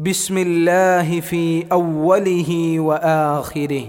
بسم الله في أوله وآخره.